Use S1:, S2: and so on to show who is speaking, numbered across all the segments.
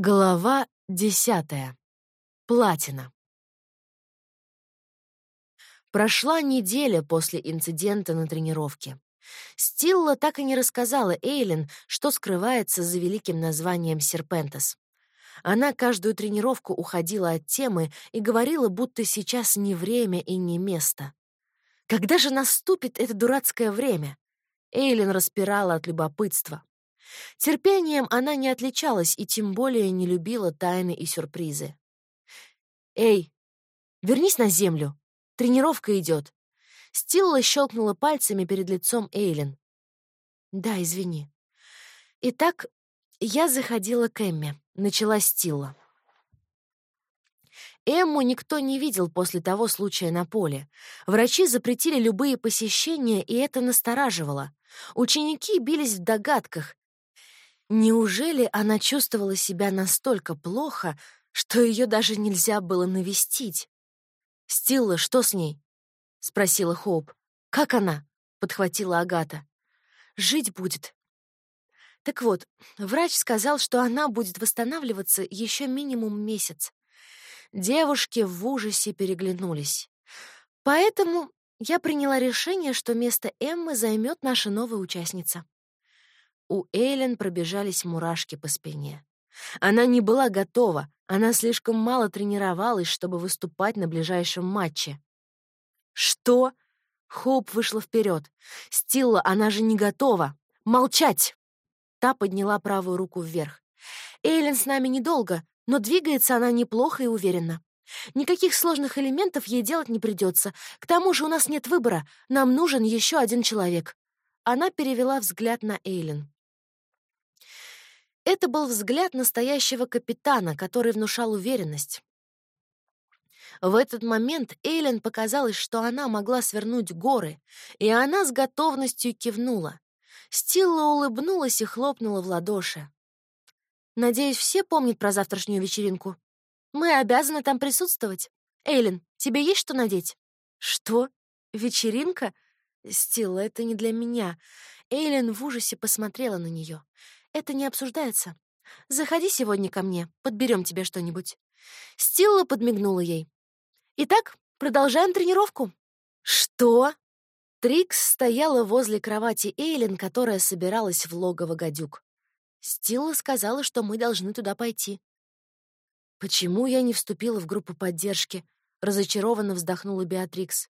S1: Глава десятая. Платина. Прошла неделя после инцидента на тренировке. Стилла так и не рассказала Эйлин, что скрывается за великим названием «Серпентес». Она каждую тренировку уходила от темы и говорила, будто сейчас не время и не место. Когда же наступит это дурацкое время? Эйлин распирала от любопытства. Терпением она не отличалась и тем более не любила тайны и сюрпризы. «Эй, вернись на землю. Тренировка идет. Стилла щелкнула пальцами перед лицом Эйлин. «Да, извини. Итак, я заходила к Эмме. Начала Стилла. Эмму никто не видел после того случая на поле. Врачи запретили любые посещения, и это настораживало. Ученики бились в догадках, Неужели она чувствовала себя настолько плохо, что ее даже нельзя было навестить? «Стилла, что с ней?» — спросила Хоуп. «Как она?» — подхватила Агата. «Жить будет». Так вот, врач сказал, что она будет восстанавливаться еще минимум месяц. Девушки в ужасе переглянулись. Поэтому я приняла решение, что место Эммы займет наша новая участница. У Эйлен пробежались мурашки по спине. Она не была готова, она слишком мало тренировалась, чтобы выступать на ближайшем матче. «Что?» — Хоуп вышла вперед. «Стилла, она же не готова! Молчать!» Та подняла правую руку вверх. «Эйлен с нами недолго, но двигается она неплохо и уверенно. Никаких сложных элементов ей делать не придется. К тому же у нас нет выбора, нам нужен еще один человек». Она перевела взгляд на Эйлен. Это был взгляд настоящего капитана, который внушал уверенность. В этот момент Эйлен показалось, что она могла свернуть горы, и она с готовностью кивнула. Стилла улыбнулась и хлопнула в ладоши. «Надеюсь, все помнят про завтрашнюю вечеринку. Мы обязаны там присутствовать. Эйлен, тебе есть что надеть?» «Что? Вечеринка?» «Стилла, это не для меня». Эйлен в ужасе посмотрела на нее. Это не обсуждается. Заходи сегодня ко мне, подберем тебе что-нибудь». Стилла подмигнула ей. «Итак, продолжаем тренировку». «Что?» Трикс стояла возле кровати Эйлин, которая собиралась в логово гадюк. Стилла сказала, что мы должны туда пойти. «Почему я не вступила в группу поддержки?» — разочарованно вздохнула Беатрикс.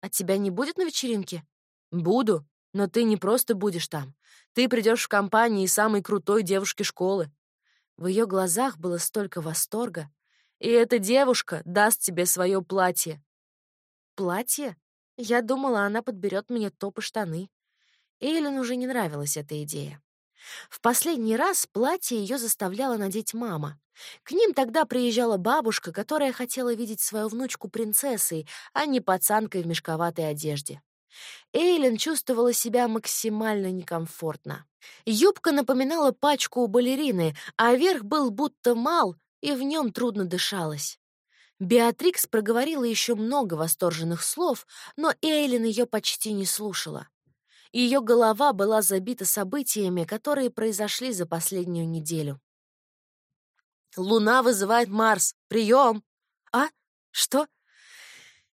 S1: «А тебя не будет на вечеринке?» «Буду, но ты не просто будешь там. Ты придешь в компании самой крутой девушки школы. В ее глазах было столько восторга. И эта девушка даст тебе свое платье. Платье? Я думала, она подберет мне топ и штаны. Эйлин уже не нравилась эта идея. В последний раз платье ее заставляла надеть мама. К ним тогда приезжала бабушка, которая хотела видеть свою внучку принцессой, а не пацанкой в мешковатой одежде. Эйлин чувствовала себя максимально некомфортно. Юбка напоминала пачку у балерины, а верх был будто мал, и в нем трудно дышалось. Беатрикс проговорила еще много восторженных слов, но Эйлин ее почти не слушала. Ее голова была забита событиями, которые произошли за последнюю неделю. «Луна вызывает Марс! Прием!» «А? Что?»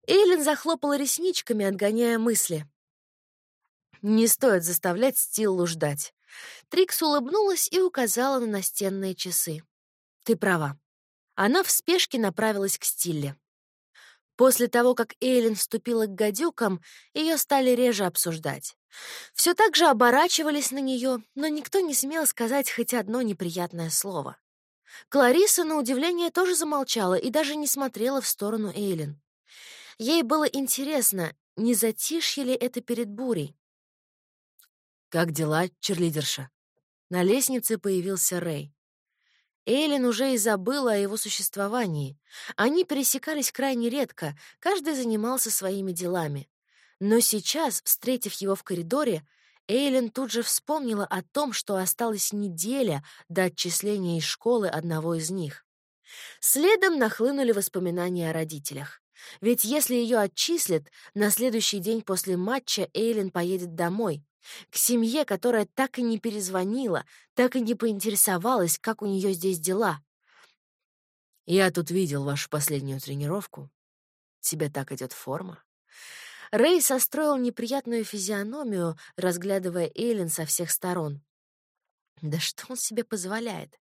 S1: Эйлин захлопала ресничками, отгоняя мысли. Не стоит заставлять Стиллу ждать. Трикс улыбнулась и указала на настенные часы. «Ты права». Она в спешке направилась к Стилле. После того, как Эйлин вступила к гадюкам, ее стали реже обсуждать. Все так же оборачивались на нее, но никто не смел сказать хоть одно неприятное слово. Клариса, на удивление, тоже замолчала и даже не смотрела в сторону Эйлин. Ей было интересно, не затишье ли это перед бурей. «Как дела, черлидерша?» На лестнице появился Рэй. Эйлин уже и забыла о его существовании. Они пересекались крайне редко, каждый занимался своими делами. Но сейчас, встретив его в коридоре, Эйлин тут же вспомнила о том, что осталась неделя до отчисления из школы одного из них. Следом нахлынули воспоминания о родителях. Ведь если ее отчислят, на следующий день после матча Эйлин поедет домой, К семье, которая так и не перезвонила, так и не поинтересовалась, как у нее здесь дела.
S2: «Я тут видел вашу последнюю тренировку. Тебе так идет форма».
S1: Рэй состроил неприятную физиономию, разглядывая Эйлин со всех сторон. Да что он себе позволяет?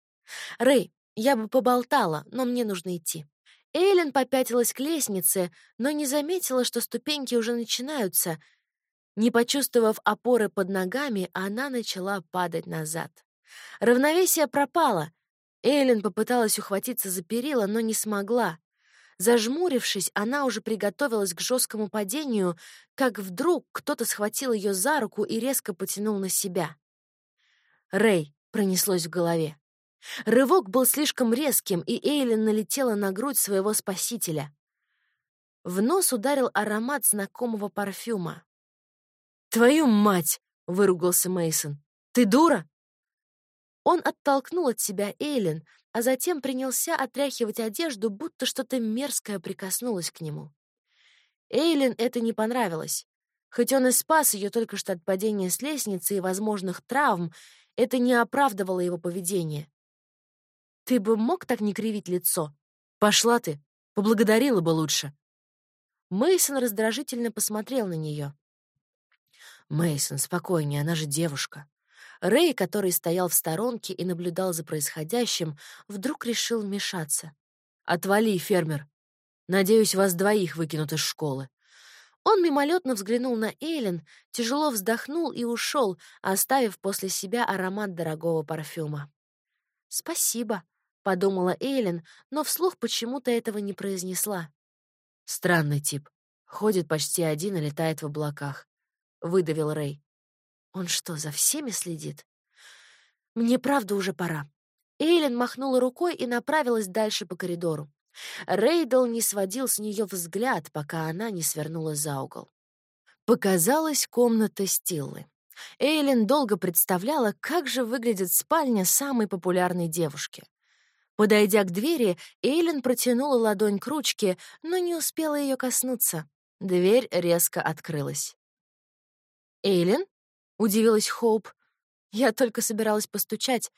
S1: Рэй, я бы поболтала, но мне нужно идти. Эйлин попятилась к лестнице, но не заметила, что ступеньки уже начинаются. Не почувствовав опоры под ногами, она начала падать назад. Равновесие пропало. Эйлин попыталась ухватиться за перила, но не смогла. Зажмурившись, она уже приготовилась к жесткому падению, как вдруг кто-то схватил ее за руку и резко потянул на себя. «Рэй!» — пронеслось в голове. Рывок был слишком резким, и Эйлин налетела на грудь своего спасителя. В нос ударил аромат знакомого парфюма.
S2: «Твою мать!» — выругался Мейсон. «Ты дура?»
S1: Он оттолкнул от себя Эйлин, а затем принялся отряхивать одежду, будто что-то мерзкое прикоснулось к нему. Эйлин это не понравилось. Хоть он и спас ее только что от падения с лестницы и возможных травм, это не оправдывало его поведение. «Ты бы мог так не кривить лицо?
S2: Пошла ты, поблагодарила бы лучше».
S1: Мейсон раздражительно посмотрел на нее.
S2: Мейсон, спокойнее, она же девушка.
S1: Рэй, который стоял в сторонке и наблюдал за происходящим, вдруг решил вмешаться.
S2: «Отвали, фермер. Надеюсь, вас двоих выкинут из школы».
S1: Он мимолетно взглянул на Эйлин, тяжело вздохнул и ушел, оставив после себя аромат дорогого парфюма. «Спасибо», — подумала Эйлин, но вслух почему-то этого не произнесла.
S2: «Странный тип. Ходит почти один и летает в облаках», — выдавил Рэй.
S1: Он что, за всеми следит? Мне правда уже пора. Эйлин махнула рукой и направилась дальше по коридору. Рейдл не сводил с нее взгляд, пока она не свернула за угол. Показалась комната Стиллы. Эйлин долго представляла, как же выглядит спальня самой популярной девушки. Подойдя к двери, Эйлин протянула ладонь к ручке, но не успела ее коснуться. Дверь резко открылась. «Эйлин?» Удивилась Хоуп. Я только собиралась постучать.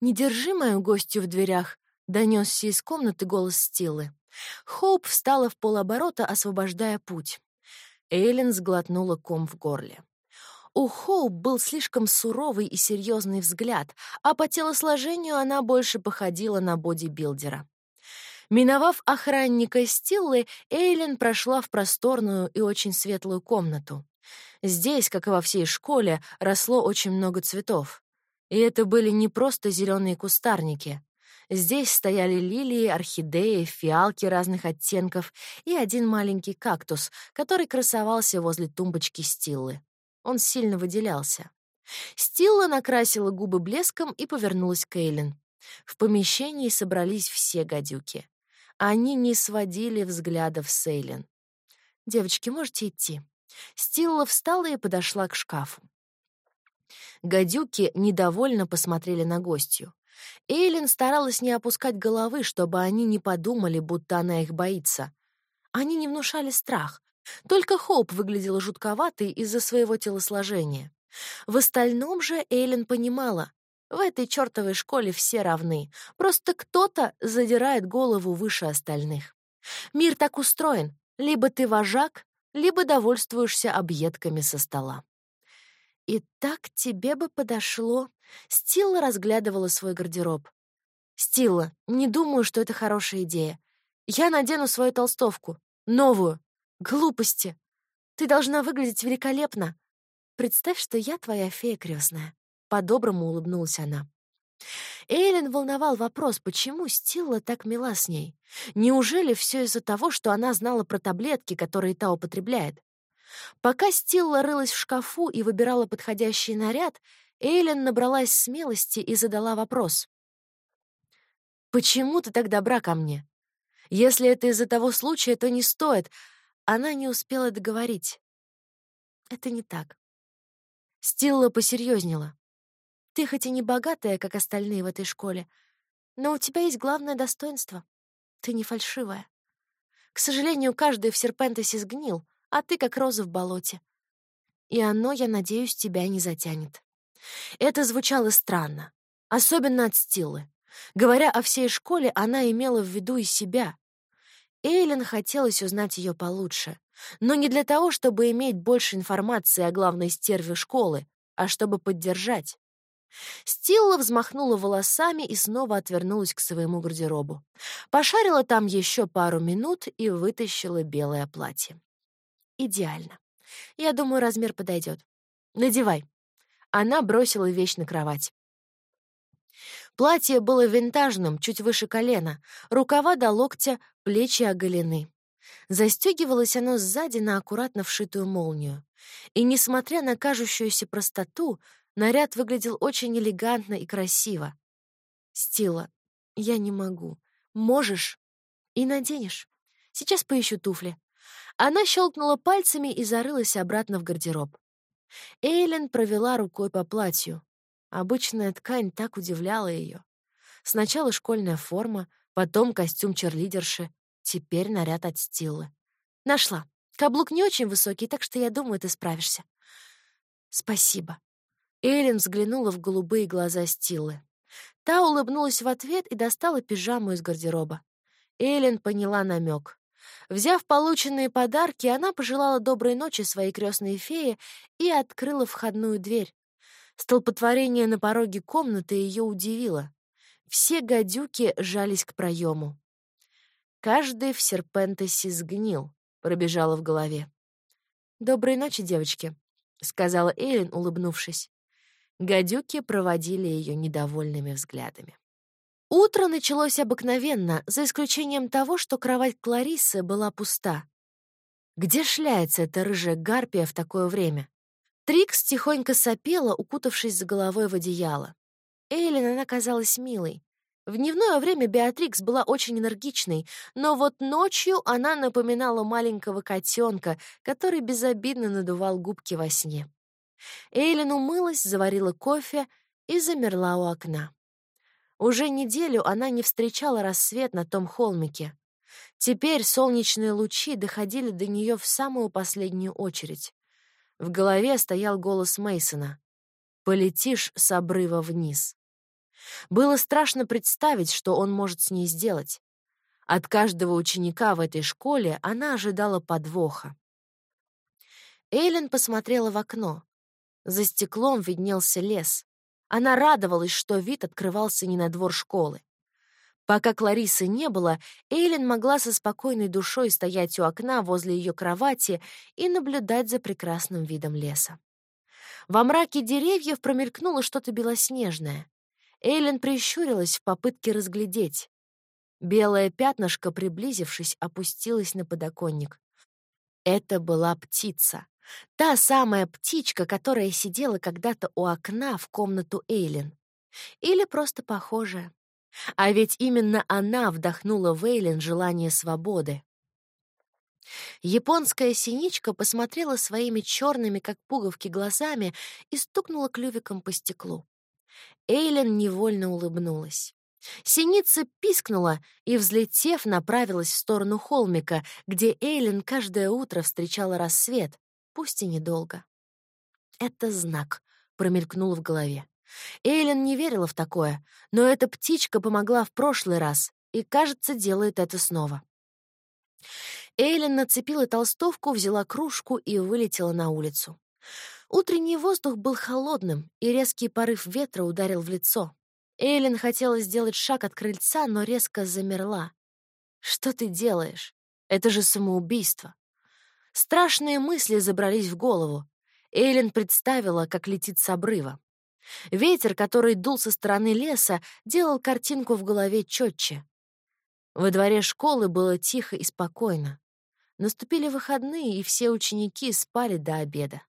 S1: «Не держи мою гостью в дверях», — донесся из комнаты голос Стиллы. Хоуп встала в полоборота, освобождая путь. Эйлин сглотнула ком в горле. У Хоуп был слишком суровый и серьезный взгляд, а по телосложению она больше походила на бодибилдера. Миновав охранника Стиллы, Эйлин прошла в просторную и очень светлую комнату. Здесь, как и во всей школе, росло очень много цветов. И это были не просто зеленые кустарники. Здесь стояли лилии, орхидеи, фиалки разных оттенков и один маленький кактус, который красовался возле тумбочки Стиллы. Он сильно выделялся. Стилла накрасила губы блеском и повернулась к Эйлин. В помещении собрались все гадюки. Они не сводили взглядов с Эйлин. «Девочки, можете идти?» Стилла встала и подошла к шкафу. Гадюки недовольно посмотрели на гостью. Эйлин старалась не опускать головы, чтобы они не подумали, будто она их боится. Они не внушали страх. Только Хоуп выглядела жутковатой из-за своего телосложения. В остальном же Эйлин понимала, в этой чертовой школе все равны, просто кто-то задирает голову выше остальных. Мир так устроен, либо ты вожак, либо довольствуешься объедками со стола. И так тебе бы подошло. Стилла разглядывала свой гардероб. Стилла, не думаю, что это хорошая идея. Я надену свою толстовку. Новую. Глупости. Ты должна выглядеть великолепно. Представь, что я твоя фея крестная. По-доброму улыбнулась она. Эйлин волновал вопрос, почему Стилла так мила с ней. Неужели все из-за того, что она знала про таблетки, которые та употребляет? Пока Стилла рылась в шкафу и выбирала подходящий наряд, Эйлин набралась смелости и задала вопрос. «Почему ты так добра ко мне? Если это из-за того случая, то не стоит». Она не успела договорить. Это не так. Стилла посерьезнела. Ты хоть и не богатая, как остальные в этой школе, но у тебя есть главное достоинство. Ты не фальшивая. К сожалению, каждый в Серпентесе сгнил, а ты как роза в болоте. и оно, я надеюсь, тебя не затянет». Это звучало странно, особенно от Стиллы. Говоря о всей школе, она имела в виду и себя. Эйлин хотелось узнать ее получше, но не для того, чтобы иметь больше информации о главной стерве школы, а чтобы поддержать. Стилла взмахнула волосами и снова отвернулась к своему гардеробу. Пошарила там еще пару минут и вытащила белое платье. Идеально. Я думаю, размер подойдет. Надевай. Она бросила вещь на кровать. Платье было винтажным, чуть выше колена, рукава до локтя, плечи оголены. Застегивалось оно сзади на аккуратно вшитую молнию. И, несмотря на кажущуюся простоту, наряд выглядел очень элегантно и красиво. «Стила, я не могу. Можешь? И наденешь. Сейчас поищу туфли». Она щелкнула пальцами и зарылась обратно в гардероб. Эйлен провела рукой по платью. Обычная ткань так удивляла ее. Сначала школьная форма, потом костюм черлидерши, теперь наряд от Стиллы. Нашла. Каблук не очень высокий, так что я думаю, ты справишься. Спасибо. Эйлин взглянула в голубые глаза Стиллы. Та улыбнулась в ответ и достала пижаму из гардероба. Эйлин поняла намек. Взяв полученные подарки, она пожелала доброй ночи своей крестной фее и открыла входную дверь. Столпотворение на пороге комнаты ее удивило. Все гадюки жались к проему. Каждый в серпентесе сгнил, пробежало в голове. «Доброй ночи, девочки», — сказала Эйлин, улыбнувшись. Гадюки проводили ее недовольными взглядами. Утро началось обыкновенно, за исключением того, что кровать Кларисы была пуста. Где шляется эта рыжая гарпия в такое время? Трикс тихонько сопела, укутавшись за головой в одеяло. Эйлин она казалась милой. В дневное время Беатрикс была очень энергичной, но вот ночью она напоминала маленького котенка, который безобидно надувал губки во сне. Эйлин умылась, заварила кофе и замерла у окна. Уже неделю она не встречала рассвет на том холмике. Теперь солнечные лучи доходили до нее в самую последнюю очередь. В голове стоял голос Мейсона: «Полетишь с обрыва вниз». Было страшно представить, что он может с ней сделать. От каждого ученика в этой школе она ожидала подвоха. Эйлин посмотрела в окно. За стеклом виднелся лес. Она радовалась, что вид открывался не на двор школы. Пока Кларисы не было, Эйлин могла со спокойной душой стоять у окна возле ее кровати и наблюдать за прекрасным видом леса. Во мраке деревьев промелькнуло что-то белоснежное. Эйлин прищурилась в попытке разглядеть. Белое пятнышко, приблизившись, опустилось на подоконник. Это была птица. Та самая птичка, которая сидела когда-то у окна в комнату Эйлин. Или просто похожая. А ведь именно она вдохнула в Эйлин желание свободы. Японская синичка посмотрела своими черными, как пуговки, глазами и стукнула клювиком по стеклу. Эйлин невольно улыбнулась. Синица пискнула и, взлетев, направилась в сторону холмика, где Эйлин каждое утро встречала рассвет, пусть и недолго. «Это знак», — промелькнуло в голове. Эйлин не верила в такое, но эта птичка помогла в прошлый раз и, кажется, делает это снова. Эйлин нацепила толстовку, взяла кружку и вылетела на улицу. Утренний воздух был холодным, и резкий порыв ветра ударил в лицо. Эйлин хотела сделать шаг от крыльца, но резко замерла. «Что ты делаешь? Это же самоубийство!» Страшные мысли забрались в голову. Эйлин представила, как летит с обрыва. Ветер, который дул со стороны леса, делал картинку в голове четче. Во дворе школы было тихо и спокойно. Наступили выходные, и все ученики спали до обеда.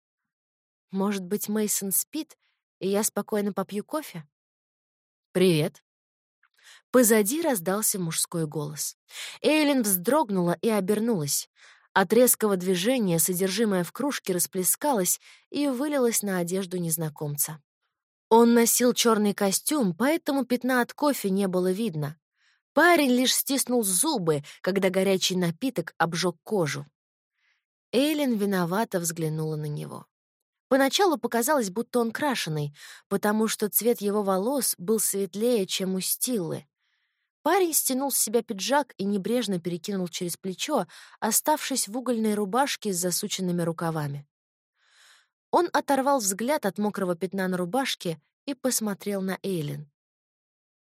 S1: Может быть, Мейсон спит, и я спокойно попью кофе? Привет. Позади раздался мужской голос. Эйлин вздрогнула и обернулась. От резкого движения содержимое в кружке расплескалось и вылилось на одежду незнакомца. Он носил черный костюм, поэтому пятна от кофе не было видно. Парень лишь стиснул зубы, когда горячий напиток обжег кожу. Эйлин виновато взглянула на него. Поначалу показалось, будто он крашеный, потому что цвет его волос был светлее, чем у Стиллы. Парень стянул с себя пиджак и небрежно перекинул через плечо, оставшись в угольной рубашке с засученными рукавами. Он оторвал взгляд от мокрого пятна на рубашке и посмотрел на Эйлин.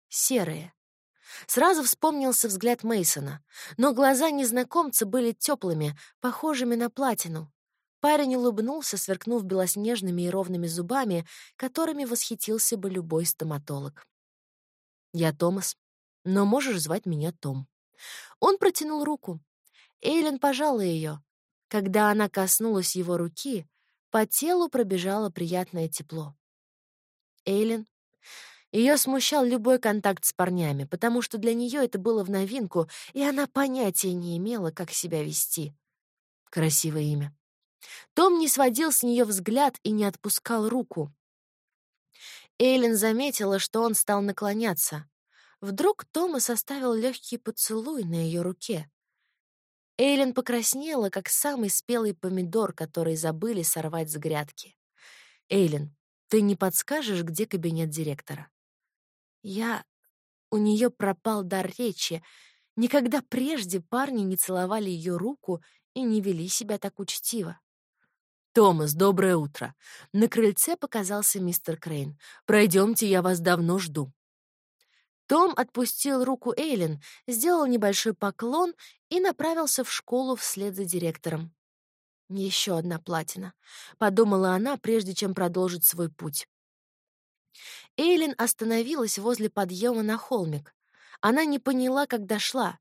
S1: Серые. Сразу вспомнился взгляд Мейсона, но глаза незнакомца были теплыми, похожими на платину. Парень улыбнулся, сверкнув белоснежными и ровными зубами, которыми восхитился бы любой стоматолог. «Я Томас, но можешь звать меня Том». Он протянул руку. Эйлин пожала ее. Когда она коснулась его руки, по телу пробежало приятное тепло. Эйлин ее смущал любой контакт с парнями, потому что для нее это было в новинку, и она понятия не имела, как себя вести. Красивое имя. Том не сводил с нее взгляд и не отпускал руку. Эйлин заметила, что он стал наклоняться. Вдруг Тома составил легкий поцелуй на ее руке. Эйлин покраснела, как самый спелый помидор, который забыли сорвать с грядки. «Эйлин, ты не подскажешь, где кабинет директора?» Я... У нее пропал дар речи. Никогда прежде парни не целовали ее руку и не вели себя так учтиво. «Томас, доброе утро!» На крыльце показался мистер Крейн. «Пройдемте, я вас давно жду». Том отпустил руку Эйлин, сделал небольшой поклон и направился в школу вслед за директором. Еще одна платина, подумала она, прежде чем продолжить свой путь. Эйлин остановилась возле подъема на холмик. Она не поняла, как дошла.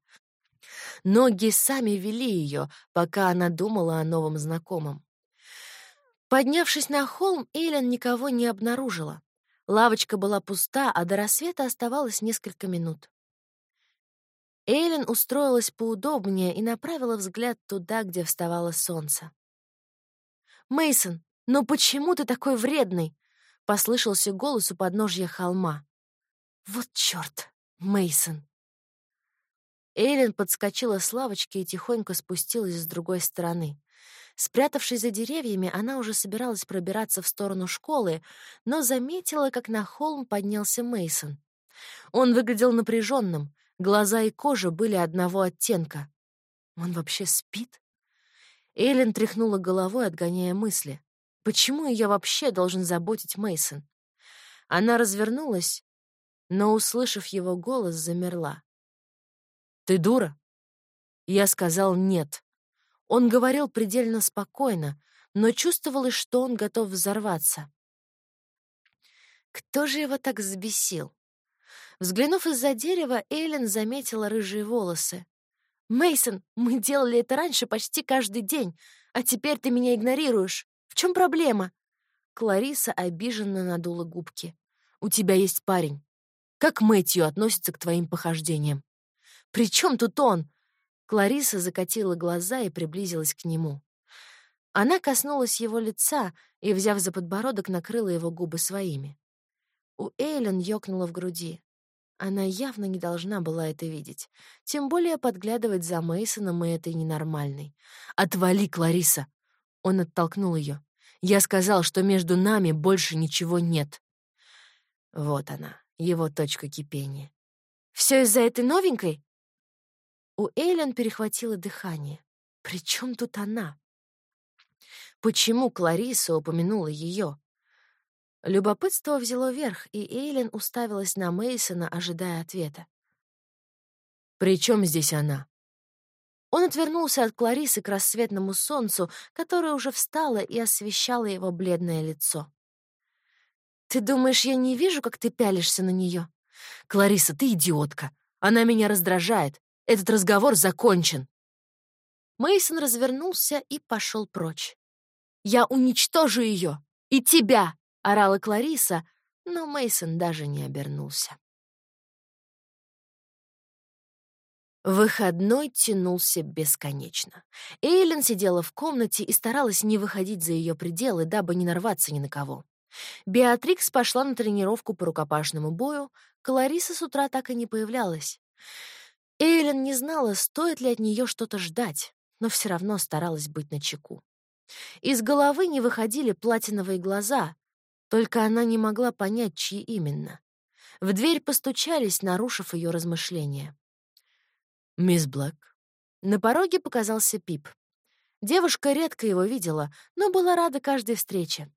S1: Ноги сами вели ее, пока она думала о новом знакомом. Поднявшись на холм, Эйлин никого не обнаружила. Лавочка была пуста, а до рассвета оставалось несколько минут. Эйлин устроилась поудобнее и направила взгляд туда, где вставало солнце. Мейсон, ну почему ты такой вредный? — послышался голос у подножья холма. «Вот чёрт, Мейсон. Эйлин подскочила с лавочки и тихонько спустилась с другой стороны. Спрятавшись за деревьями, она уже собиралась пробираться в сторону школы, но заметила, как на холм поднялся Мейсон. Он выглядел напряженным, глаза и кожа были одного оттенка. Он вообще спит? Эйлин тряхнула головой, отгоняя мысли. Почему ее вообще должен заботить Мейсон? Она развернулась, но, услышав его голос, замерла. «Ты дура?» Я сказал «нет». Он говорил предельно спокойно, но чувствовалось, что он готов взорваться. Кто же его так взбесил? Взглянув из-за дерева, Эйлин заметила рыжие волосы. Мейсон, мы делали это раньше почти каждый день, а теперь ты меня игнорируешь. В чем проблема?» Клариса обиженно надула губки. «У тебя есть парень. Как Мэтью относится к твоим похождениям?» «При чем тут он?» Клариса закатила глаза и приблизилась к нему. Она коснулась его лица и, взяв за подбородок, накрыла его губы своими. У Эйлен ёкнуло в груди. Она явно не должна была это видеть. Тем более подглядывать за Мейсоном и этой ненормальной. «Отвали, Клариса!» Он оттолкнул ее. «Я сказал, что между нами больше ничего нет». Вот она, его точка кипения. Все из-за этой новенькой?» У Эйлен перехватило дыхание. «При чем тут она?» Почему Клариса упомянула ее? Любопытство взяло верх, и Эйлен уставилась на Мейсона, ожидая ответа. «При чем здесь она?» Он отвернулся от Кларисы к рассветному солнцу, которое уже встало и освещало его бледное лицо. «Ты думаешь, я не вижу, как ты пялишься на нее? «Клариса, ты идиотка! Она меня раздражает! Этот разговор закончен!» Мейсон развернулся и пошел прочь. «Я уничтожу ее! И тебя!» — орала Клариса, но Мейсон даже не обернулся. Выходной тянулся бесконечно. Эйлин сидела в комнате и старалась не выходить за ее пределы, дабы не нарваться ни на кого. Беатрикс пошла на тренировку по рукопашному бою, Клариса с утра так и не появлялась. Эйлин не знала, стоит ли от нее что-то ждать, но все равно старалась быть начеку. Из головы не выходили платиновые глаза, только она не могла понять, чьи именно. В дверь постучались, нарушив ее размышления.
S2: «Мисс Блэк».
S1: На пороге показался Пип. Девушка редко его видела, но была рада каждой встрече.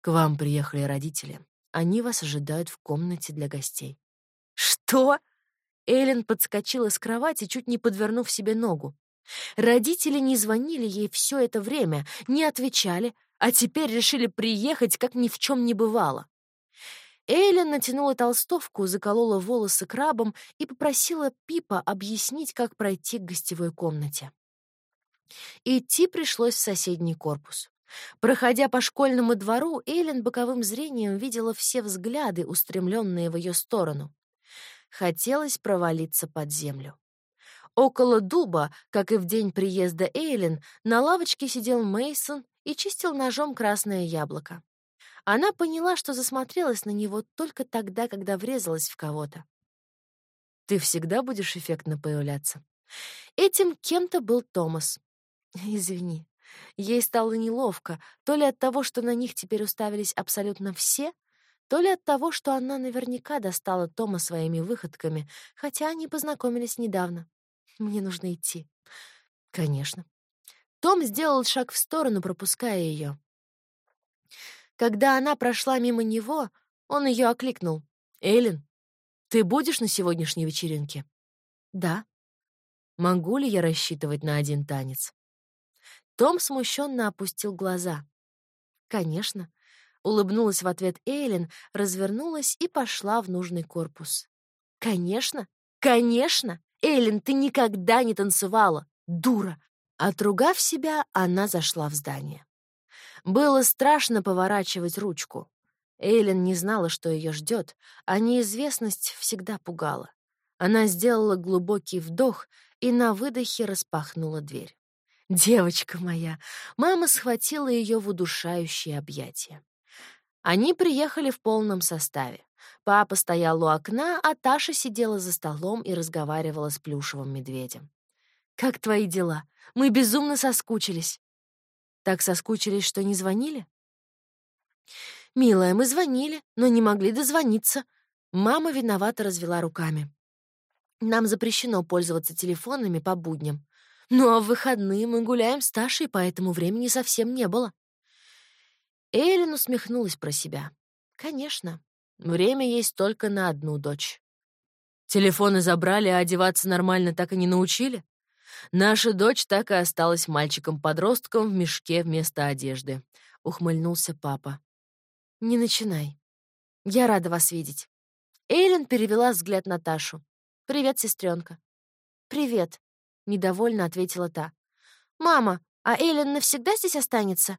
S2: «К вам приехали родители. Они вас ожидают в комнате для гостей».
S1: «Что?» Эллен подскочила с кровати, чуть не подвернув себе ногу. Родители не звонили ей все это время, не отвечали, а теперь решили приехать, как ни в чем не бывало. Эйлен натянула толстовку, заколола волосы крабом и попросила Пипа объяснить, как пройти к гостевой комнате. Идти пришлось в соседний корпус. Проходя по школьному двору, Эйлен боковым зрением видела все взгляды, устремленные в ее сторону. Хотелось провалиться под землю. Около дуба, как и в день приезда Эйлин, на лавочке сидел Мейсон и чистил ножом красное яблоко. Она поняла, что засмотрелась на него только тогда, когда врезалась в кого-то.
S2: «Ты всегда будешь эффектно появляться?»
S1: Этим кем-то был Томас. Извини. Ей стало неловко, то ли от того, что на них теперь уставились абсолютно все, то ли от того, что она наверняка достала Тома своими выходками, хотя они познакомились недавно. Мне нужно идти.
S2: Конечно.
S1: Том сделал шаг в сторону, пропуская ее. Когда она прошла мимо него, он ее окликнул.
S2: «Эллен, ты будешь на сегодняшней вечеринке?»
S1: «Да».
S2: «Могу ли я рассчитывать на один танец?»
S1: Том смущенно опустил глаза. «Конечно». Улыбнулась в ответ Эйлин, развернулась и пошла в нужный корпус. «Конечно! Конечно! Эйлин, ты никогда не танцевала! Дура!» Отругав себя, она зашла в здание. Было страшно поворачивать ручку. Эйлин не знала, что ее ждет, а неизвестность всегда пугала. Она сделала глубокий вдох и на выдохе распахнула дверь. «Девочка моя!» Мама схватила ее в удушающее объятие. Они приехали в полном составе. Папа стоял у окна, а Таша сидела за столом и разговаривала с плюшевым медведем. «Как твои дела? Мы безумно соскучились». «Так соскучились, что не звонили?» «Милая, мы звонили, но не могли дозвониться». Мама виновато развела руками. «Нам запрещено пользоваться телефонами по будням. Ну а в выходные мы гуляем с Ташей, поэтому времени совсем не было». Эйлин усмехнулась про себя. «Конечно, время есть только на одну дочь».
S2: «Телефоны забрали, а одеваться нормально так и не научили?» Наша дочь так и осталась мальчиком-подростком в мешке вместо одежды», — ухмыльнулся папа.
S1: «Не начинай. Я рада вас видеть». Эйлин перевела взгляд на Ташу. «Привет, сестренка». «Привет», — недовольно ответила та. «Мама, а Эйлин навсегда здесь останется?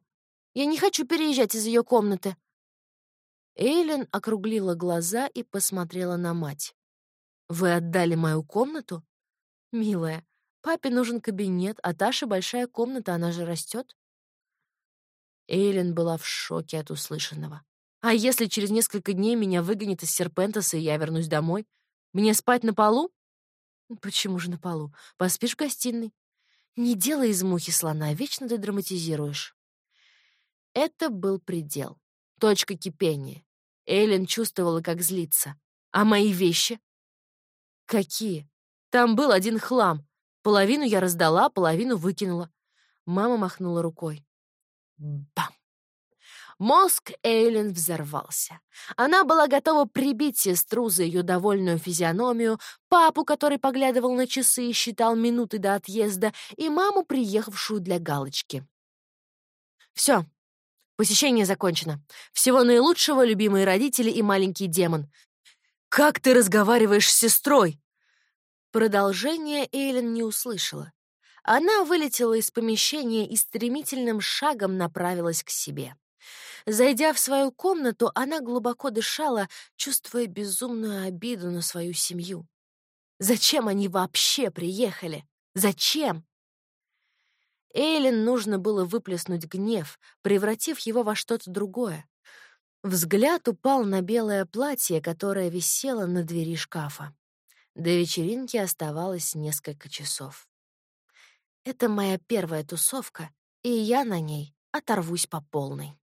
S1: Я не хочу переезжать из ее комнаты». Эйлин округлила глаза и посмотрела на мать. «Вы отдали мою комнату?» «Милая, Папе нужен кабинет, а Таше большая комната, она же растет. Эйлин была в шоке от услышанного. А если через несколько дней меня выгонят из Серпентаса, и я вернусь домой? Мне спать на полу? Почему же на полу? Поспишь в гостиной? Не делай из мухи слона, вечно ты драматизируешь. Это был предел. Точка кипения. Эйлин чувствовала, как злится. А мои вещи? Какие? Там был один хлам. Половину я раздала, половину выкинула. Мама махнула рукой. Бам! Мозг Эйлин взорвался. Она была готова прибить сестру за ее довольную физиономию, папу, который поглядывал на часы и считал минуты до отъезда, и маму, приехавшую для галочки. Все, посещение закончено. Всего наилучшего, любимые родители и маленький демон. «Как ты разговариваешь с сестрой?» Продолжение Эйлин не услышала. Она вылетела из помещения и стремительным шагом направилась к себе. Зайдя в свою комнату, она глубоко дышала, чувствуя безумную обиду на свою семью. Зачем они вообще приехали? Зачем? Эйлин нужно было выплеснуть гнев, превратив его во что-то другое. Взгляд упал на белое платье, которое висело на двери шкафа. До вечеринки оставалось несколько часов. Это моя первая тусовка, и я на ней оторвусь по полной.